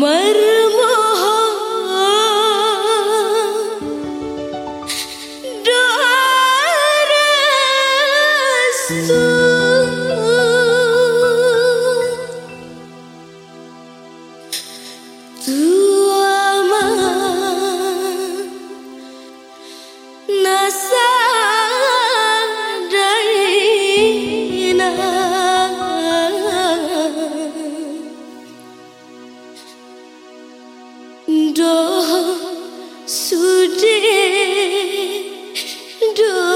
மறு do do